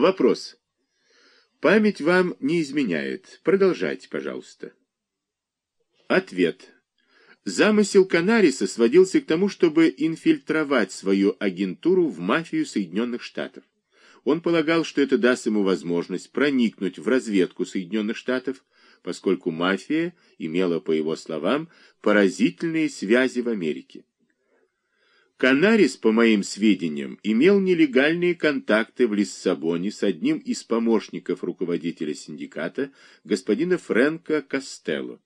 Вопрос. Память вам не изменяет. Продолжайте, пожалуйста. Ответ. Замысел Канариса сводился к тому, чтобы инфильтровать свою агентуру в мафию Соединенных Штатов. Он полагал, что это даст ему возможность проникнуть в разведку Соединенных Штатов, поскольку мафия имела, по его словам, поразительные связи в Америке. Канарис, по моим сведениям, имел нелегальные контакты в Лиссабоне с одним из помощников руководителя синдиката, господина Фрэнка Костелло.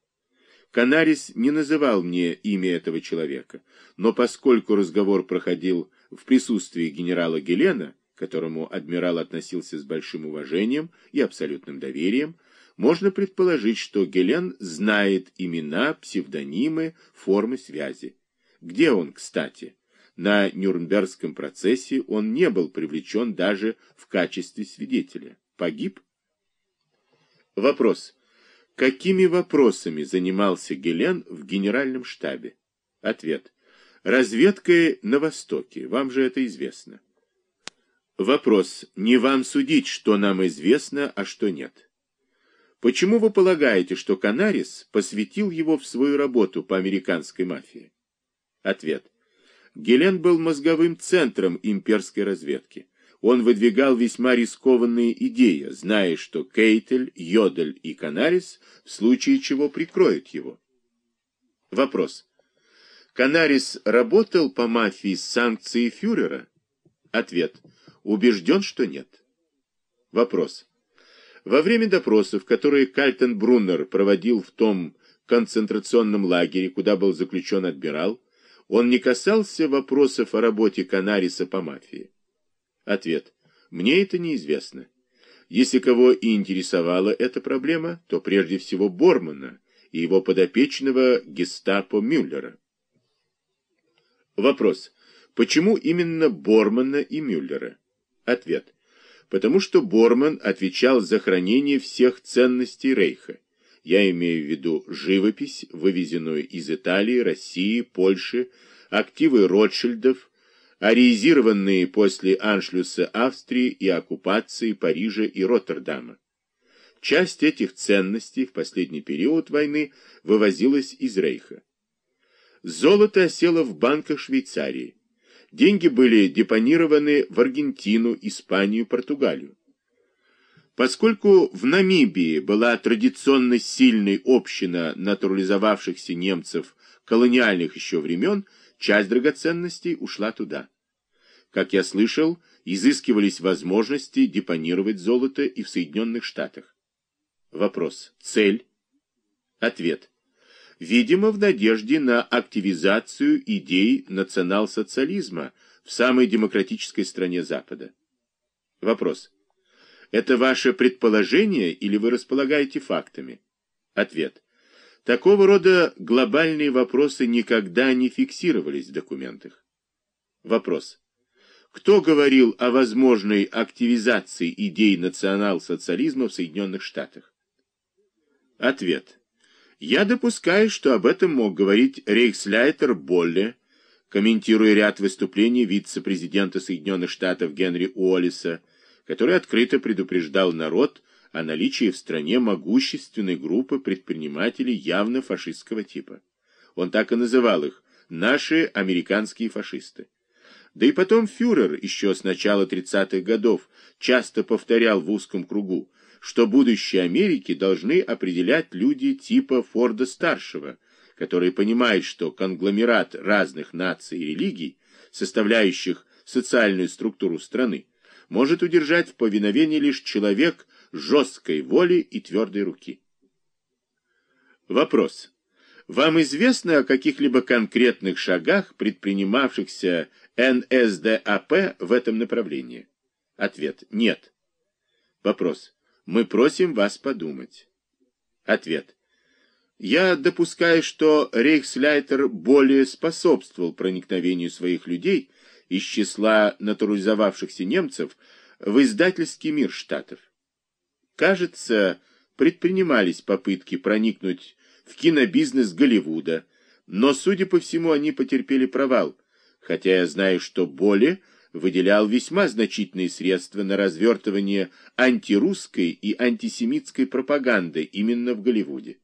Канарис не называл мне имя этого человека, но поскольку разговор проходил в присутствии генерала Гелена, к которому адмирал относился с большим уважением и абсолютным доверием, можно предположить, что Гелен знает имена, псевдонимы, формы связи. Где он, кстати? На Нюрнбергском процессе он не был привлечен даже в качестве свидетеля. Погиб? Вопрос. Какими вопросами занимался Гелен в генеральном штабе? Ответ. Разведкой на Востоке. Вам же это известно. Вопрос. Не вам судить, что нам известно, а что нет. Почему вы полагаете, что Канарис посвятил его в свою работу по американской мафии? Ответ. Гелен был мозговым центром имперской разведки. Он выдвигал весьма рискованные идеи, зная, что Кейтель, Йодель и Канарис в случае чего прикроют его. Вопрос. Канарис работал по мафии с санкцией фюрера? Ответ. Убежден, что нет. Вопрос. Во время допросов, которые Кальтенбруннер проводил в том концентрационном лагере, куда был заключен адмирал, он не касался вопросов о работе Канариса по мафии? Ответ. Мне это неизвестно. Если кого и интересовала эта проблема, то прежде всего Бормана и его подопечного гестапо Мюллера. Вопрос. Почему именно Бормана и Мюллера? Ответ. Потому что Борман отвечал за хранение всех ценностей Рейха. Я имею в виду живопись, вывезенную из Италии, России, Польши, активы Ротшильдов, аризированные после аншлюса Австрии и оккупации Парижа и Роттердама. Часть этих ценностей в последний период войны вывозилась из Рейха. Золото осело в банках Швейцарии. Деньги были депонированы в Аргентину, Испанию, Португалию. Поскольку в Намибии была традиционно сильной община натурализовавшихся немцев колониальных еще времен, часть драгоценностей ушла туда. Как я слышал, изыскивались возможности депонировать золото и в Соединенных Штатах. Вопрос. Цель? Ответ. Видимо, в надежде на активизацию идей национал-социализма в самой демократической стране Запада. Вопрос. Это ваше предположение или вы располагаете фактами? Ответ. Такого рода глобальные вопросы никогда не фиксировались в документах. Вопрос. Кто говорил о возможной активизации идей национал-социализма в Соединенных Штатах? Ответ. Я допускаю, что об этом мог говорить рейхсляйтер Болле, комментируя ряд выступлений вице-президента Соединенных Штатов Генри Уоллиса, который открыто предупреждал народ о наличии в стране могущественной группы предпринимателей явно фашистского типа. Он так и называл их «наши американские фашисты». Да и потом фюрер еще с начала 30-х годов часто повторял в узком кругу, что будущее Америки должны определять люди типа Форда-старшего, который понимает, что конгломерат разных наций и религий, составляющих социальную структуру страны, может удержать в повиновении лишь человек жесткой воли и твердой руки. Вопрос. Вам известно о каких-либо конкретных шагах, предпринимавшихся НСДАП в этом направлении? Ответ. Нет. Вопрос. Мы просим вас подумать. Ответ. Я допускаю, что Рейхсляйтер более способствовал проникновению своих людей из числа натурализовавшихся немцев в издательский мир Штатов. Кажется, предпринимались попытки проникнуть в кинобизнес Голливуда, но, судя по всему, они потерпели провал, хотя я знаю, что Боли выделял весьма значительные средства на развертывание антирусской и антисемитской пропаганды именно в Голливуде.